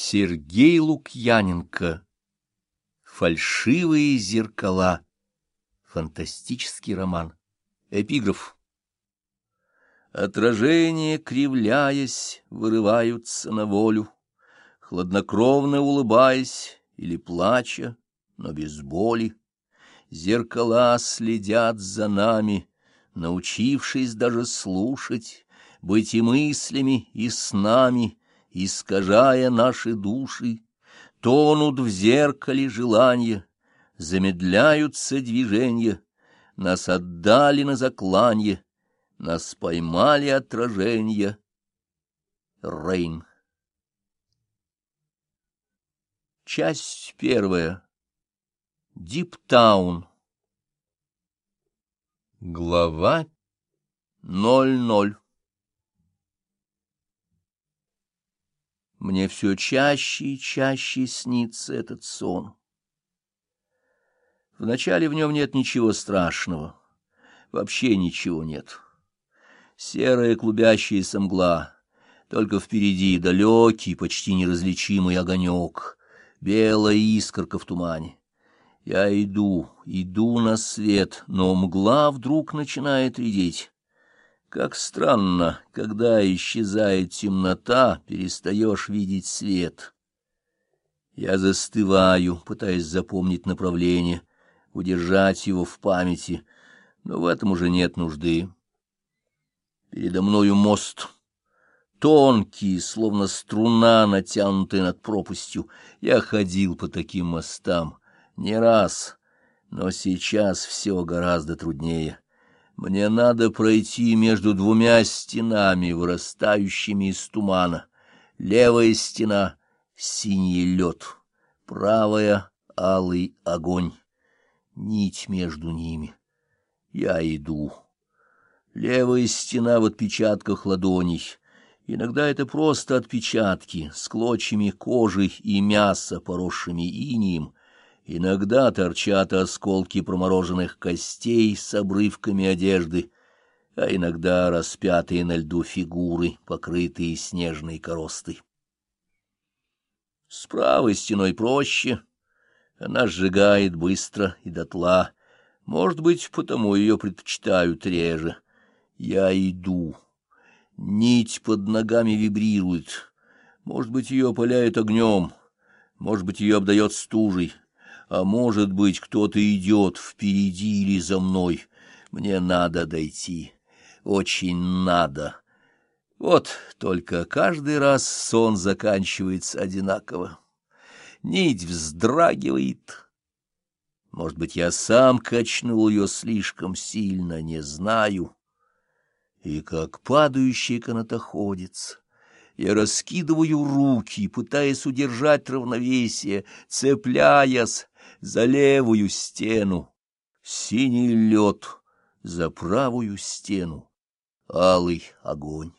Сергей Лукьяненко. Фальшивые зеркала. Фантастический роман. Эпиграф. Отражения, кривляясь, вырываются на волю, Хладнокровно улыбаясь или плача, но без боли. Зеркала следят за нами, научившись даже слушать, Быть и мыслями, и снами, искажая наши души, тонут в зеркале желания, замедляются движения, нас отдали на закланье, нас поймали отражения. Рейн. Часть первая. Диптаун. Глава 00 Мне все чаще и чаще снится этот сон. Вначале в нем нет ничего страшного, вообще ничего нет. Серая клубящаяся мгла, только впереди далекий, почти неразличимый огонек, белая искорка в тумане. Я иду, иду на свет, но мгла вдруг начинает редеть. Как странно, когда исчезает темнота, перестаешь видеть свет. Я застываю, пытаясь запомнить направление, удержать его в памяти, но в этом уже нет нужды. Передо мною мост, тонкий, словно струна, натянутая над пропастью. Я ходил по таким мостам не раз, но сейчас все гораздо труднее. Мне надо пройти между двумя стенами, вырастающими из тумана. Левая стена — синий лед, правая — алый огонь. Нить между ними. Я иду. Левая стена в отпечатках ладоней. Иногда это просто отпечатки с клочьями кожи и мяса, поросшими инием, Иногда торчат осколки промороженных костей с обрывками одежды, а иногда распятые на льду фигуры, покрытые снежной коростой. С правой стеной проще, она сжигает быстро и дотла, может быть, потому ее предпочитают реже. Я иду. Нить под ногами вибрирует. Может быть, ее опаляет огнем, может быть, ее обдает стужей а может быть, кто-то идет впереди или за мной. Мне надо дойти, очень надо. Вот только каждый раз сон заканчивается одинаково. Нить вздрагивает. Может быть, я сам качнул ее слишком сильно, не знаю. И как падающий канатоходец, я раскидываю руки, пытаясь удержать равновесие, цепляясь за левую стену, синий лед, за правую стену, алый огонь.